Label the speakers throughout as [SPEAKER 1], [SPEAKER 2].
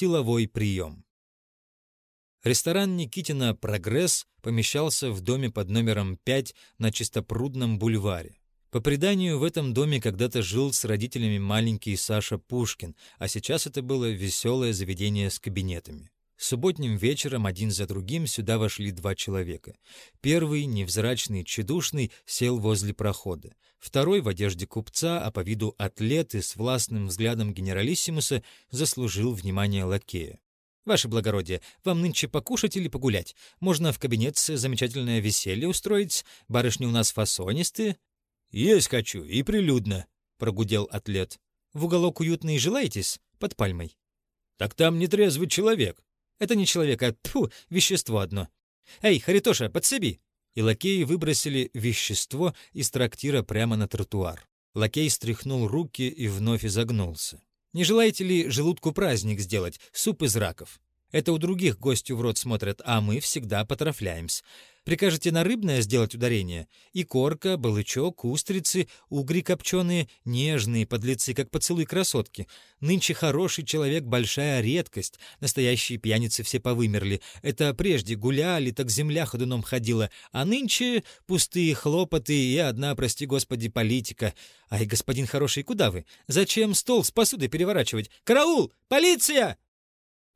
[SPEAKER 1] силовой прием. Ресторан Никитина «Прогресс» помещался в доме под номером 5 на Чистопрудном бульваре. По преданию, в этом доме когда-то жил с родителями маленький Саша Пушкин, а сейчас это было веселое заведение с кабинетами. Субботним вечером один за другим сюда вошли два человека. Первый, невзрачный, тщедушный, сел возле прохода. Второй, в одежде купца, а по виду атлет и с властным взглядом генералиссимуса, заслужил внимание лакея. «Ваше благородие, вам нынче покушать или погулять? Можно в кабинет замечательное веселье устроить, барышни у нас фасонисты».
[SPEAKER 2] «Есть хочу, и прилюдно», — прогудел атлет.
[SPEAKER 1] «В уголок уютный желаетесь? Под пальмой».
[SPEAKER 2] «Так там нетрезвый человек».
[SPEAKER 1] «Это не человек, а тьфу, вещество одно. Эй, Харитоша, подсоби!» И лакеи выбросили вещество из трактира прямо на тротуар. Лакей стряхнул руки и вновь изогнулся. Не желаете ли желудку праздник сделать, суп из раков? Это у других гостю в рот смотрят, а мы всегда потрафляемся. Прикажете на рыбное сделать ударение? И корка, балычок, устрицы, угри копченые, нежные подлецы, как поцелуй красотки. Нынче хороший человек — большая редкость. Настоящие пьяницы все повымерли. Это прежде гуляли, так земля ходуном ходила. А нынче пустые хлопоты и одна, прости господи, политика. Ай, господин хороший, куда вы? Зачем стол с посудой переворачивать? Караул! Полиция!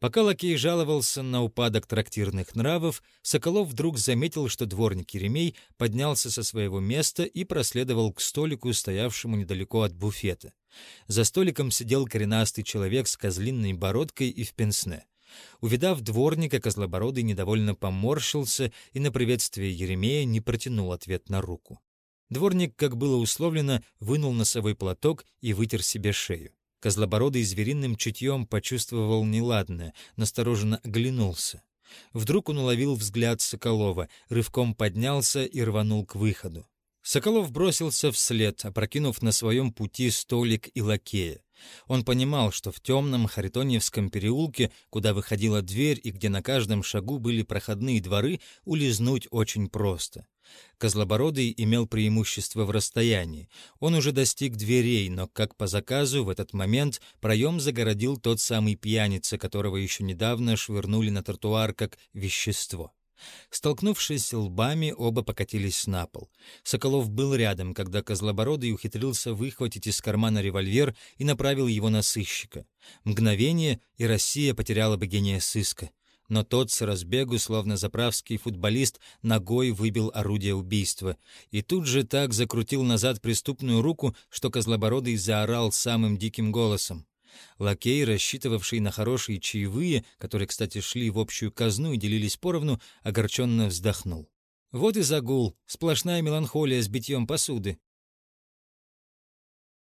[SPEAKER 1] Пока лакей жаловался на упадок трактирных нравов, Соколов вдруг заметил, что дворник Еремей поднялся со своего места и проследовал к столику, стоявшему недалеко от буфета. За столиком сидел коренастый человек с козлиной бородкой и в пенсне. Увидав дворника, Козлобородый недовольно поморщился и на приветствие Еремея не протянул ответ на руку. Дворник, как было условлено, вынул носовой платок и вытер себе шею. Козлобородый звериным чутьем почувствовал неладное, настороженно оглянулся. Вдруг он уловил взгляд Соколова, рывком поднялся и рванул к выходу. Соколов бросился вслед, опрокинув на своем пути столик и лакея. Он понимал, что в темном Харитоньевском переулке, куда выходила дверь и где на каждом шагу были проходные дворы, улизнуть очень просто. Козлобородый имел преимущество в расстоянии. Он уже достиг дверей, но, как по заказу, в этот момент проем загородил тот самый пьяница, которого еще недавно швырнули на тротуар как вещество. Столкнувшись лбами, оба покатились на пол. Соколов был рядом, когда Козлобородый ухитрился выхватить из кармана револьвер и направил его на сыщика. Мгновение, и Россия потеряла бы гения сыска но тот с разбегу, словно заправский футболист, ногой выбил орудие убийства и тут же так закрутил назад преступную руку, что Козлобородый заорал самым диким голосом. Лакей, рассчитывавший на хорошие чаевые, которые, кстати, шли в общую казну и делились поровну, огорченно вздохнул. Вот и загул, сплошная меланхолия с битьем посуды.